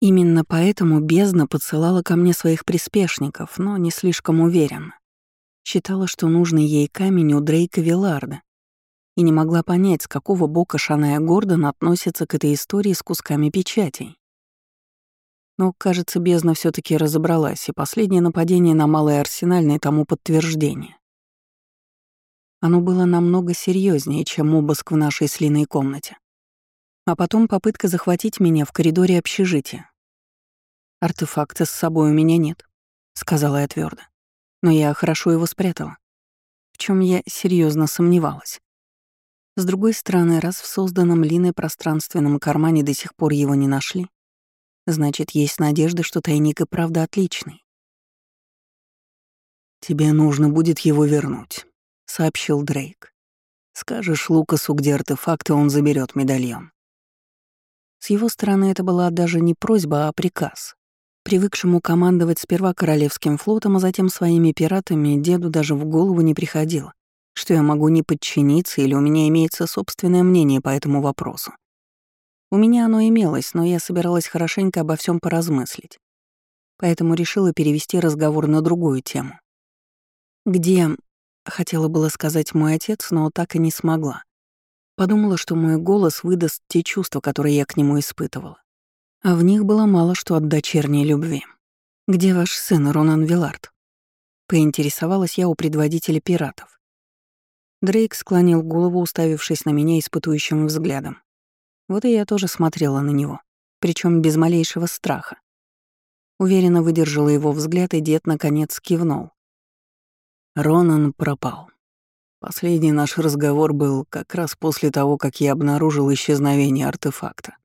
Именно поэтому бездна подсылала ко мне своих приспешников, но не слишком уверенно. Считала, что нужный ей камень у Дрейка Виларда, и не могла понять, с какого бока Шаная Гордон относится к этой истории с кусками печатей. Но, кажется, бездна все таки разобралась, и последнее нападение на Малый Арсенальный тому подтверждение. Оно было намного серьезнее, чем обыск в нашей слиной комнате. А потом попытка захватить меня в коридоре общежития. «Артефакта с собой у меня нет», — сказала я твердо. Но я хорошо его спрятала. В чем я серьезно сомневалась. С другой стороны, раз в созданном Линой пространственном кармане до сих пор его не нашли, значит, есть надежда, что тайник и правда отличный. «Тебе нужно будет его вернуть», — сообщил Дрейк. «Скажешь Лукасу, где артефакты, он заберет медальон». С его стороны это была даже не просьба, а приказ. Привыкшему командовать сперва Королевским флотом, а затем своими пиратами, деду даже в голову не приходило, что я могу не подчиниться или у меня имеется собственное мнение по этому вопросу. У меня оно имелось, но я собиралась хорошенько обо всем поразмыслить. Поэтому решила перевести разговор на другую тему. «Где...» — хотела было сказать мой отец, но так и не смогла. Подумала, что мой голос выдаст те чувства, которые я к нему испытывала. А в них было мало что от дочерней любви. «Где ваш сын, Ронан Вилард?» Поинтересовалась я у предводителя пиратов. Дрейк склонил голову, уставившись на меня испытующим взглядом. Вот и я тоже смотрела на него, причем без малейшего страха. Уверенно выдержала его взгляд, и дед наконец кивнул. Ронан пропал. Последний наш разговор был как раз после того, как я обнаружил исчезновение артефакта.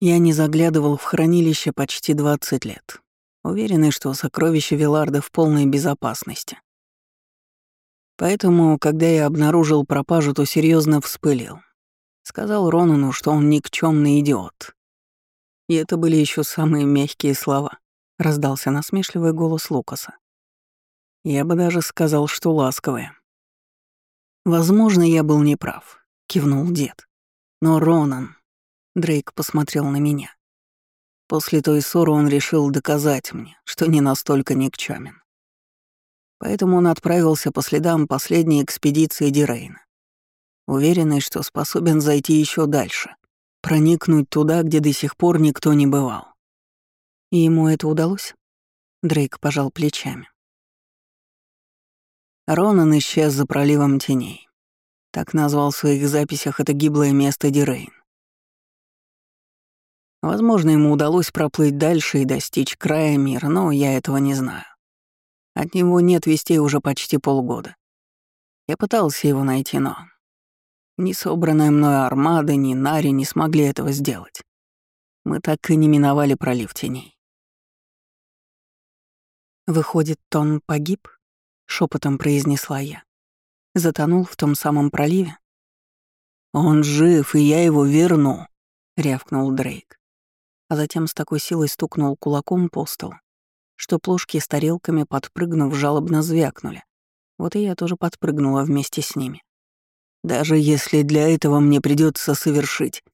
Я не заглядывал в хранилище почти 20 лет, уверенный, что сокровище Виларда в полной безопасности. Поэтому, когда я обнаружил пропажу, то серьезно вспылил. Сказал Ронану, что он никчемный идиот. И это были еще самые мягкие слова. Раздался насмешливый голос Лукаса. Я бы даже сказал, что ласковые. Возможно, я был неправ, кивнул дед. Но Ронан... Дрейк посмотрел на меня. После той ссоры он решил доказать мне, что не настолько никчемен. Поэтому он отправился по следам последней экспедиции Дирейна, уверенный, что способен зайти еще дальше, проникнуть туда, где до сих пор никто не бывал. И ему это удалось? Дрейк пожал плечами. Ронан исчез за проливом теней. Так назвал в своих записях это гиблое место Дирейн. Возможно, ему удалось проплыть дальше и достичь края мира, но я этого не знаю. От него нет вестей уже почти полгода. Я пытался его найти, но... Ни собранная мною армада, ни Нари не смогли этого сделать. Мы так и не миновали пролив теней. «Выходит, он погиб?» — шепотом произнесла я. «Затонул в том самом проливе?» «Он жив, и я его верну», — рявкнул Дрейк. А затем с такой силой стукнул кулаком по столу, что плошки с тарелками, подпрыгнув, жалобно звякнули. Вот и я тоже подпрыгнула вместе с ними. Даже если для этого мне придется совершить...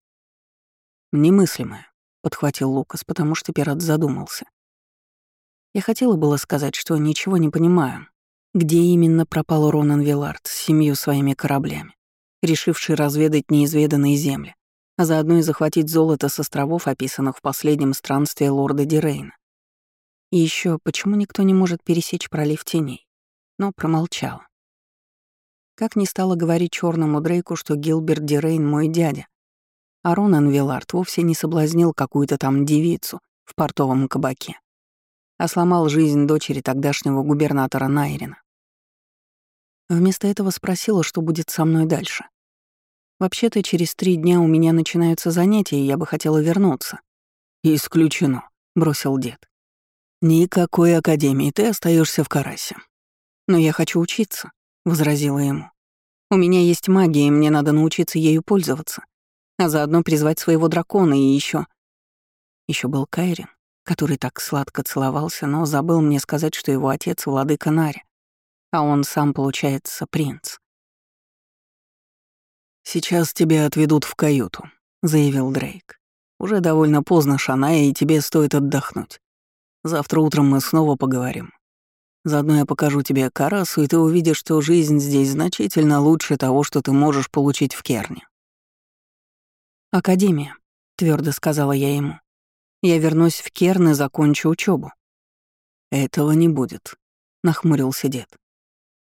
Немыслимое, подхватил Лукас, потому что пират задумался. Я хотела было сказать, что ничего не понимаю, где именно пропал Ронан Вилард с семью своими кораблями, решивший разведать неизведанные земли, а заодно и захватить золото с островов, описанных в последнем странстве лорда Дирейна. И еще, почему никто не может пересечь пролив теней? Но промолчал. Как не стала говорить черному Дрейку, что Гилберт Дирейн мой дядя, а Ронан Виллард вовсе не соблазнил какую-то там девицу в портовом кабаке, а сломал жизнь дочери тогдашнего губернатора Найрина. Вместо этого спросила, что будет со мной дальше. Вообще-то через три дня у меня начинаются занятия, и я бы хотела вернуться. «Исключено», — бросил дед. «Никакой академии, ты остаешься в Карасе». «Но я хочу учиться», — возразила ему. «У меня есть магия, и мне надо научиться ею пользоваться, а заодно призвать своего дракона и еще. Еще был Кайрин, который так сладко целовался, но забыл мне сказать, что его отец — владыка Нари, а он сам, получается, принц. «Сейчас тебя отведут в каюту», — заявил Дрейк. Уже довольно поздно, Шаная, и тебе стоит отдохнуть. Завтра утром мы снова поговорим. Заодно я покажу тебе Карасу, и ты увидишь, что жизнь здесь значительно лучше того, что ты можешь получить в Керне. «Академия», — твердо сказала я ему. «Я вернусь в Керн и закончу учебу. «Этого не будет», — нахмурился дед.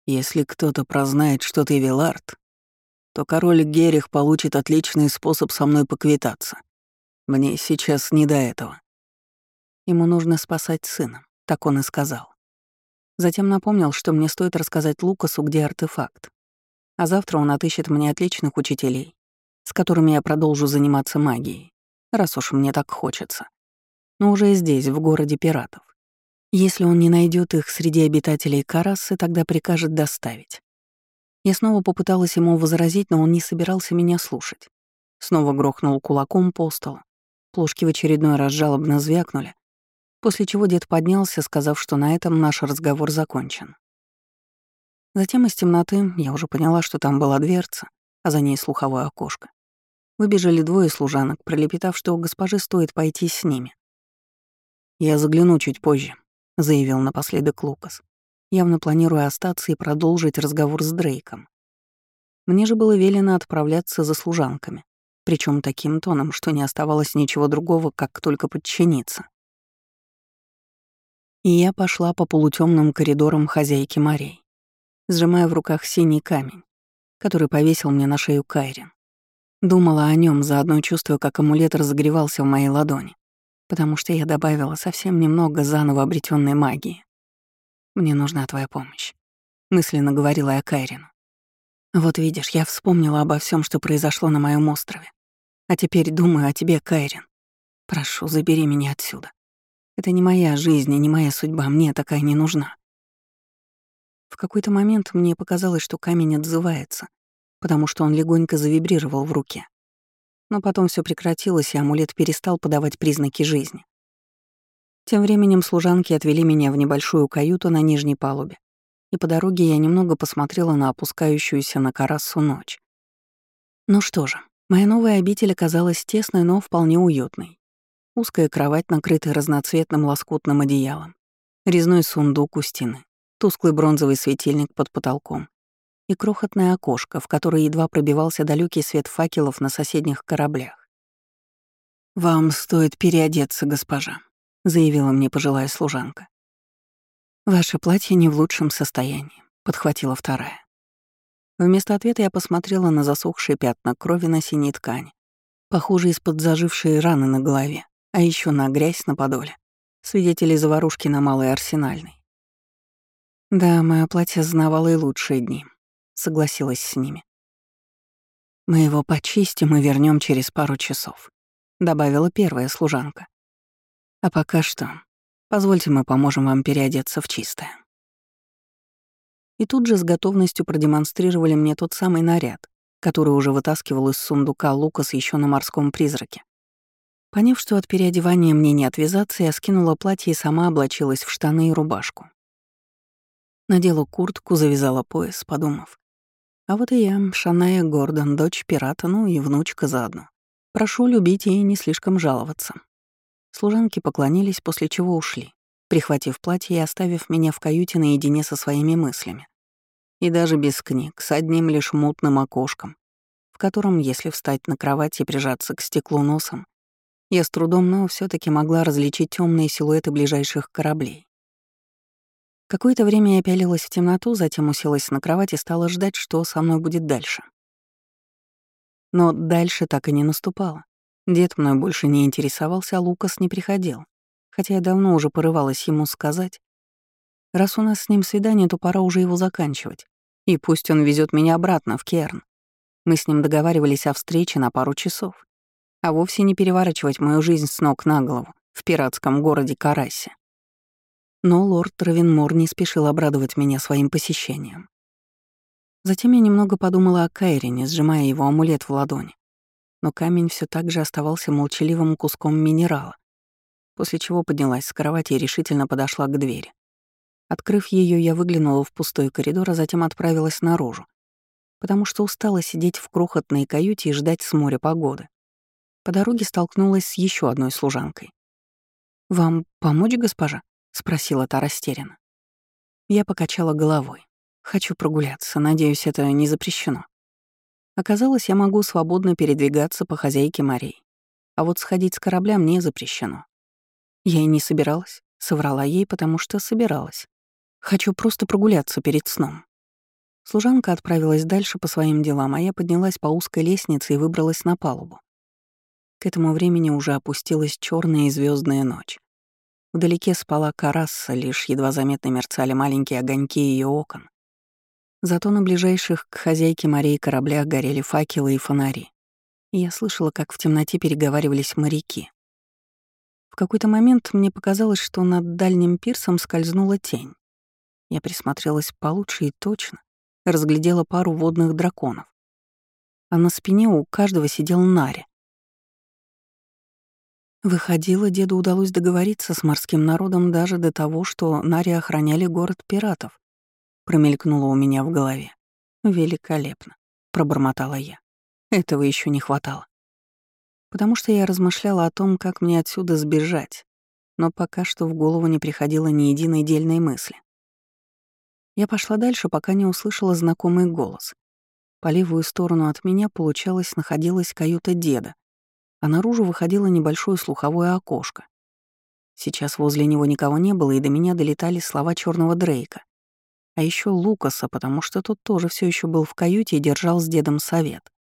«Если кто-то прознает, что ты Вилард, то король Герих получит отличный способ со мной поквитаться. Мне сейчас не до этого». Ему нужно спасать сына, так он и сказал. Затем напомнил, что мне стоит рассказать Лукасу, где артефакт. А завтра он отыщет мне отличных учителей, с которыми я продолжу заниматься магией, раз уж мне так хочется. Но уже здесь, в городе пиратов. Если он не найдет их среди обитателей Карасы, тогда прикажет доставить. Я снова попыталась ему возразить, но он не собирался меня слушать. Снова грохнул кулаком по столу. Плошки в очередной раз жалобно звякнули, после чего дед поднялся, сказав, что на этом наш разговор закончен. Затем из темноты я уже поняла, что там была дверца, а за ней слуховое окошко. Выбежали двое служанок, пролепетав, что у госпожи стоит пойти с ними. «Я загляну чуть позже», — заявил напоследок Лукас, явно планируя остаться и продолжить разговор с Дрейком. Мне же было велено отправляться за служанками, причем таким тоном, что не оставалось ничего другого, как только подчиниться. И я пошла по полутемным коридорам хозяйки морей, сжимая в руках синий камень, который повесил мне на шею Кайрин. Думала о нем, заодно чувствуя, как амулет разогревался в моей ладони потому что я добавила совсем немного заново обретенной магии. Мне нужна твоя помощь», — мысленно говорила я Кайрину. «Вот видишь, я вспомнила обо всем, что произошло на моем острове. А теперь думаю о тебе, Кайрин. Прошу, забери меня отсюда. Это не моя жизнь и не моя судьба, мне такая не нужна». В какой-то момент мне показалось, что камень отзывается, потому что он легонько завибрировал в руке. Но потом все прекратилось, и амулет перестал подавать признаки жизни. Тем временем служанки отвели меня в небольшую каюту на нижней палубе, и по дороге я немного посмотрела на опускающуюся на карассу ночь. Ну что же, моя новая обитель оказалась тесной, но вполне уютной. Узкая кровать, накрытая разноцветным лоскутным одеялом, резной сундук у стены, тусклый бронзовый светильник под потолком, и крохотное окошко, в которое едва пробивался далекий свет факелов на соседних кораблях. «Вам стоит переодеться, госпожа», — заявила мне пожилая служанка. «Ваше платье не в лучшем состоянии», — подхватила вторая. Вместо ответа я посмотрела на засохшие пятна крови на синей ткани, похожие из-под зажившей раны на голове, а еще на грязь на подоле, свидетели заварушки на Малой Арсенальной. Да, мое платье знавало и лучшие дни, согласилась с ними. «Мы его почистим и вернем через пару часов», — добавила первая служанка. «А пока что, позвольте мы поможем вам переодеться в чистое». И тут же с готовностью продемонстрировали мне тот самый наряд, который уже вытаскивал из сундука Лукас еще на морском призраке. Поняв, что от переодевания мне не отвязаться, я скинула платье и сама облачилась в штаны и рубашку. Надела куртку, завязала пояс, подумав. А вот и я, Шаная Гордон, дочь пирата, ну и внучка заодно. Прошу любить и не слишком жаловаться. Служанки поклонились, после чего ушли, прихватив платье и оставив меня в каюте наедине со своими мыслями. И даже без книг, с одним лишь мутным окошком, в котором, если встать на кровать и прижаться к стеклу носом, я с трудом, но все таки могла различить темные силуэты ближайших кораблей. Какое-то время я пялилась в темноту, затем уселась на кровать и стала ждать, что со мной будет дальше. Но дальше так и не наступало. Дед мной больше не интересовался, а Лукас не приходил. Хотя я давно уже порывалась ему сказать. Раз у нас с ним свидание, то пора уже его заканчивать. И пусть он везет меня обратно, в Керн. Мы с ним договаривались о встрече на пару часов. А вовсе не переворачивать мою жизнь с ног на голову в пиратском городе Карасе. Но лорд Травенмор не спешил обрадовать меня своим посещением. Затем я немного подумала о Кайрине, сжимая его амулет в ладони. Но камень все так же оставался молчаливым куском минерала, после чего поднялась с кровати и решительно подошла к двери. Открыв ее, я выглянула в пустой коридор, а затем отправилась наружу, потому что устала сидеть в крохотной каюте и ждать с моря погоды. По дороге столкнулась с еще одной служанкой. «Вам помочь, госпожа?» — спросила та растерянно. Я покачала головой. Хочу прогуляться, надеюсь, это не запрещено. Оказалось, я могу свободно передвигаться по хозяйке морей. А вот сходить с корабля мне запрещено. Я и не собиралась, соврала ей, потому что собиралась. Хочу просто прогуляться перед сном. Служанка отправилась дальше по своим делам, а я поднялась по узкой лестнице и выбралась на палубу. К этому времени уже опустилась черная и звездная ночь. Вдалеке спала карасса, лишь едва заметно мерцали маленькие огоньки ее окон. Зато на ближайших к хозяйке морей кораблях горели факелы и фонари. И я слышала, как в темноте переговаривались моряки. В какой-то момент мне показалось, что над дальним пирсом скользнула тень. Я присмотрелась получше и точно разглядела пару водных драконов. А на спине у каждого сидел Нари. Выходило, деду удалось договориться с морским народом даже до того, что Нари охраняли город пиратов. Промелькнуло у меня в голове. «Великолепно», — пробормотала я. Этого еще не хватало. Потому что я размышляла о том, как мне отсюда сбежать, но пока что в голову не приходило ни единой дельной мысли. Я пошла дальше, пока не услышала знакомый голос. По левую сторону от меня, получалось, находилась каюта деда, а наружу выходило небольшое слуховое окошко. Сейчас возле него никого не было, и до меня долетали слова черного Дрейка. А еще Лукаса, потому что тот тоже все еще был в каюте и держал с дедом совет.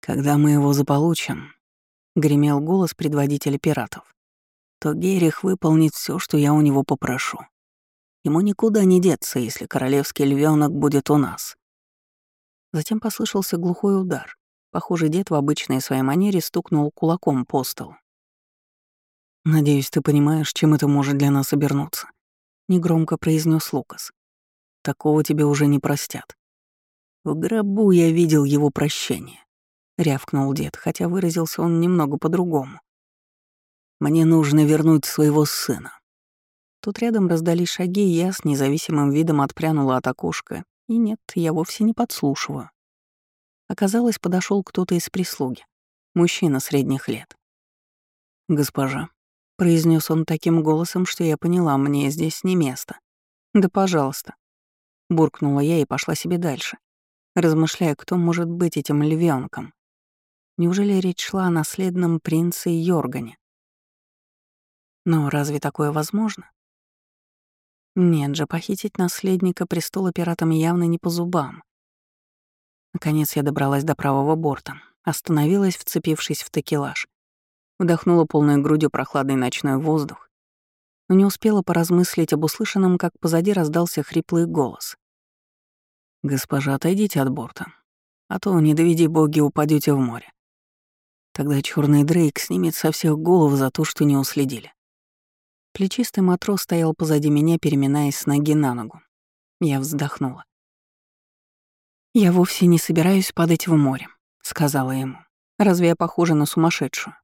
«Когда мы его заполучим», — гремел голос предводителя пиратов, «то Герих выполнит все, что я у него попрошу. Ему никуда не деться, если королевский львенок будет у нас. Затем послышался глухой удар. Похоже, дед в обычной своей манере стукнул кулаком по столу. «Надеюсь, ты понимаешь, чем это может для нас обернуться», — негромко произнес Лукас. «Такого тебе уже не простят». «В гробу я видел его прощение», — рявкнул дед, хотя выразился он немного по-другому. «Мне нужно вернуть своего сына. Тут рядом раздались шаги, и я с независимым видом отпрянула от окошка. И нет, я вовсе не подслушиваю. Оказалось, подошел кто-то из прислуги. Мужчина средних лет. «Госпожа», — произнес он таким голосом, что я поняла, мне здесь не место. «Да пожалуйста», — буркнула я и пошла себе дальше, размышляя, кто может быть этим львенком. Неужели речь шла о наследном принце Йоргане? Но разве такое возможно? Нет же, похитить наследника престола пиратам явно не по зубам. Наконец я добралась до правого борта, остановилась, вцепившись в такелаж. Вдохнула полной грудью прохладный ночной воздух, но не успела поразмыслить об услышанном, как позади раздался хриплый голос. «Госпожа, отойдите от борта, а то, не доведи боги, упадете в море. Тогда черный Дрейк снимет со всех голов за то, что не уследили. Плечистый матрос стоял позади меня, переминаясь с ноги на ногу. Я вздохнула. «Я вовсе не собираюсь падать в море», — сказала ему. «Разве я похожа на сумасшедшую?»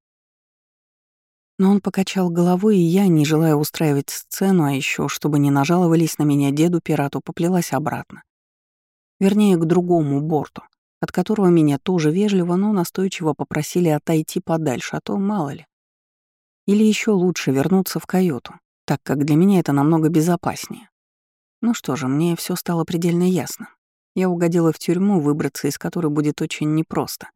Но он покачал головой, и я, не желая устраивать сцену, а еще, чтобы не нажаловались на меня деду-пирату, поплелась обратно. Вернее, к другому борту, от которого меня тоже вежливо, но настойчиво попросили отойти подальше, а то мало ли. Или еще лучше вернуться в каюту, так как для меня это намного безопаснее. Ну что же, мне все стало предельно ясно. Я угодила в тюрьму, выбраться из которой будет очень непросто.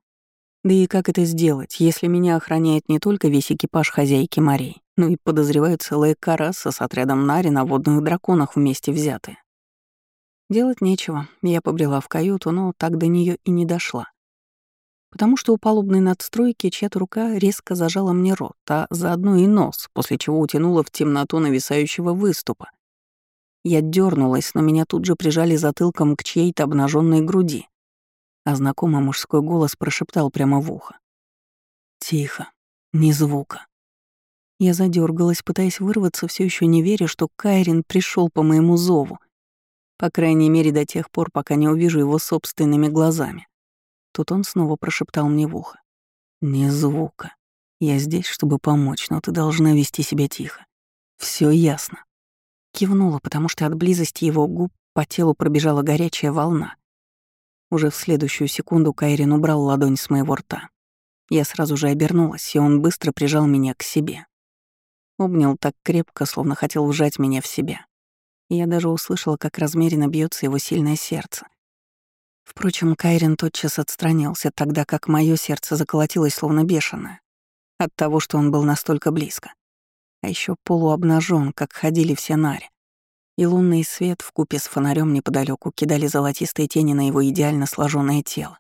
Да и как это сделать, если меня охраняет не только весь экипаж хозяйки морей, но и подозревают целая караса с отрядом Нари на водных драконах вместе взятые? Делать нечего, я побрела в каюту, но так до нее и не дошла потому что у палубной надстройки чья-то рука резко зажала мне рот, а заодно и нос, после чего утянула в темноту нависающего выступа. Я дернулась, но меня тут же прижали затылком к чьей-то обнаженной груди, а знакомый мужской голос прошептал прямо в ухо. «Тихо, ни звука». Я задергалась, пытаясь вырваться, все еще не веря, что Кайрин пришел по моему зову. По крайней мере, до тех пор, пока не увижу его собственными глазами. Тут он снова прошептал мне в ухо. «Не звука. Я здесь, чтобы помочь, но ты должна вести себя тихо. Все ясно». Кивнула, потому что от близости его губ по телу пробежала горячая волна. Уже в следующую секунду Кайрин убрал ладонь с моего рта. Я сразу же обернулась, и он быстро прижал меня к себе. Обнял так крепко, словно хотел вжать меня в себя. Я даже услышала, как размеренно бьется его сильное сердце. Впрочем, Кайрин тотчас отстранился, тогда как мое сердце заколотилось словно бешеное от того, что он был настолько близко. А еще полуобнажен, как ходили все нари. И лунный свет в купе с фонарем неподалеку кидали золотистые тени на его идеально сложенное тело.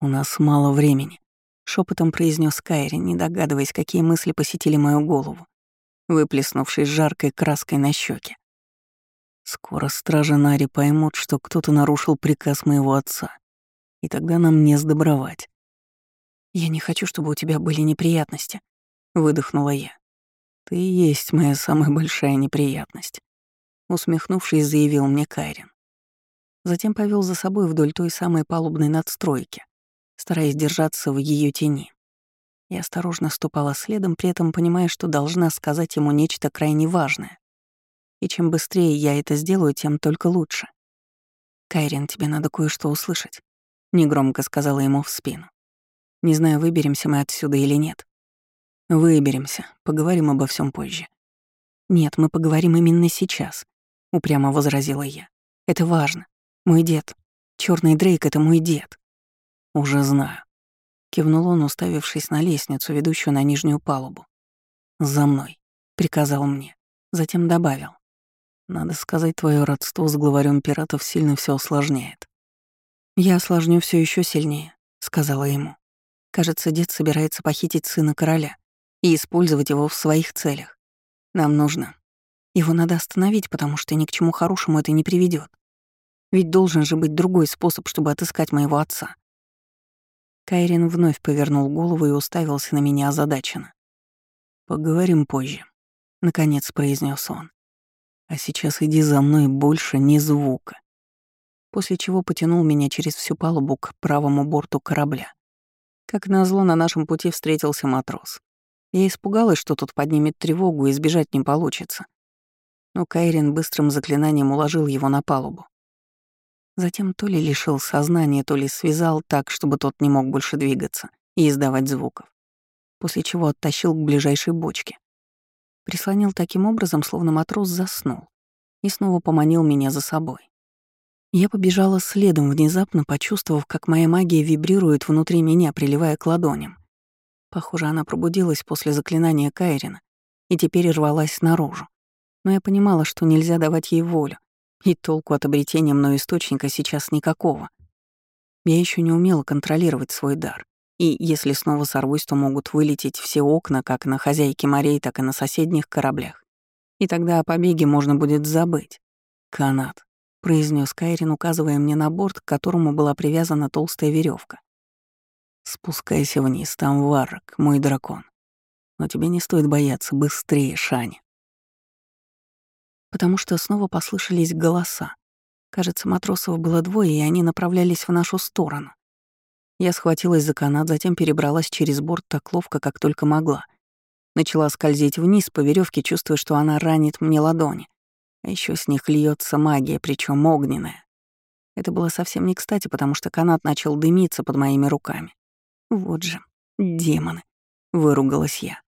«У нас мало времени», — шепотом произнес Кайри, не догадываясь, какие мысли посетили мою голову, выплеснувшись жаркой краской на щеке. Скоро стражи Нари поймут, что кто-то нарушил приказ моего отца, и тогда нам не сдобровать. «Я не хочу, чтобы у тебя были неприятности», — выдохнула я. «Ты и есть моя самая большая неприятность», — усмехнувшись, заявил мне Кайрин. Затем повел за собой вдоль той самой палубной надстройки, стараясь держаться в ее тени. Я осторожно ступала следом, при этом понимая, что должна сказать ему нечто крайне важное. И чем быстрее я это сделаю, тем только лучше. «Кайрин, тебе надо кое-что услышать», — негромко сказала ему в спину. «Не знаю, выберемся мы отсюда или нет». «Выберемся, поговорим обо всем позже». «Нет, мы поговорим именно сейчас», — упрямо возразила я. «Это важно. Мой дед. Черный Дрейк — это мой дед». «Уже знаю», — кивнул он, уставившись на лестницу, ведущую на нижнюю палубу. «За мной», — приказал мне. Затем добавил. Надо сказать, твое родство с главарем пиратов сильно все осложняет. Я осложню все еще сильнее, сказала ему. Кажется, дед собирается похитить сына короля и использовать его в своих целях. Нам нужно. Его надо остановить, потому что ни к чему хорошему это не приведет. Ведь должен же быть другой способ, чтобы отыскать моего отца. Кайрин вновь повернул голову и уставился на меня озадаченно. «Поговорим позже», — наконец произнес он. А сейчас иди за мной, больше ни звука. После чего потянул меня через всю палубу к правому борту корабля. Как назло, на нашем пути встретился матрос. Я испугалась, что тут поднимет тревогу и сбежать не получится. Но Кайрин быстрым заклинанием уложил его на палубу. Затем то ли лишил сознания, то ли связал так, чтобы тот не мог больше двигаться и издавать звуков, после чего оттащил к ближайшей бочке. Прислонил таким образом, словно матрос заснул, и снова поманил меня за собой. Я побежала следом, внезапно почувствовав, как моя магия вибрирует внутри меня, приливая к ладоням. Похоже, она пробудилась после заклинания Кайрина и теперь рвалась наружу. Но я понимала, что нельзя давать ей волю, и толку от обретения мной источника сейчас никакого. Я еще не умела контролировать свой дар, и если снова сорвусь, то могут вылететь все окна как на хозяйке морей, так и на соседних кораблях. И тогда о побеге можно будет забыть. «Канат», — произнес Кайрин, указывая мне на борт, к которому была привязана толстая веревка. «Спускайся вниз, там варок, мой дракон. Но тебе не стоит бояться, быстрее, Шани». Потому что снова послышались голоса. Кажется, матросов было двое, и они направлялись в нашу сторону. Я схватилась за канат, затем перебралась через борт так ловко, как только могла. Начала скользить вниз по веревке, чувствуя, что она ранит мне ладони. А еще с них льется магия, причем огненная. Это было совсем не кстати, потому что канат начал дымиться под моими руками. Вот же, демоны, выругалась я.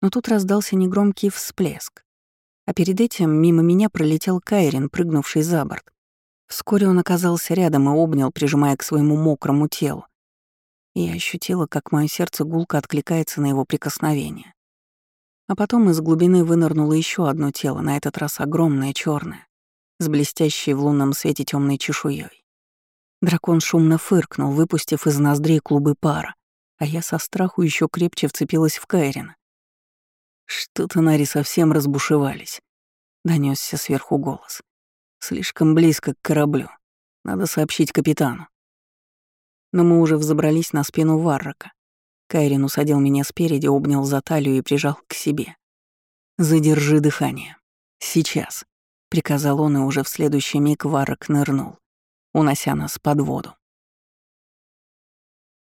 Но тут раздался негромкий всплеск. А перед этим мимо меня пролетел Кайрин, прыгнувший за борт. Вскоре он оказался рядом и обнял, прижимая к своему мокрому телу. я ощутила, как мое сердце гулко откликается на его прикосновение. А потом из глубины вынырнуло еще одно тело, на этот раз огромное, черное, с блестящей в лунном свете темной чешуей. Дракон шумно фыркнул, выпустив из ноздрей клубы пара, а я со страху еще крепче вцепилась в Кайрина. «Что-то, Нари, совсем разбушевались», — донесся сверху голос. Слишком близко к кораблю. Надо сообщить капитану. Но мы уже взобрались на спину Варрака. Кайрин усадил меня спереди, обнял за талию и прижал к себе. «Задержи дыхание. Сейчас», — приказал он, и уже в следующий миг Варрак нырнул, унося нас под воду.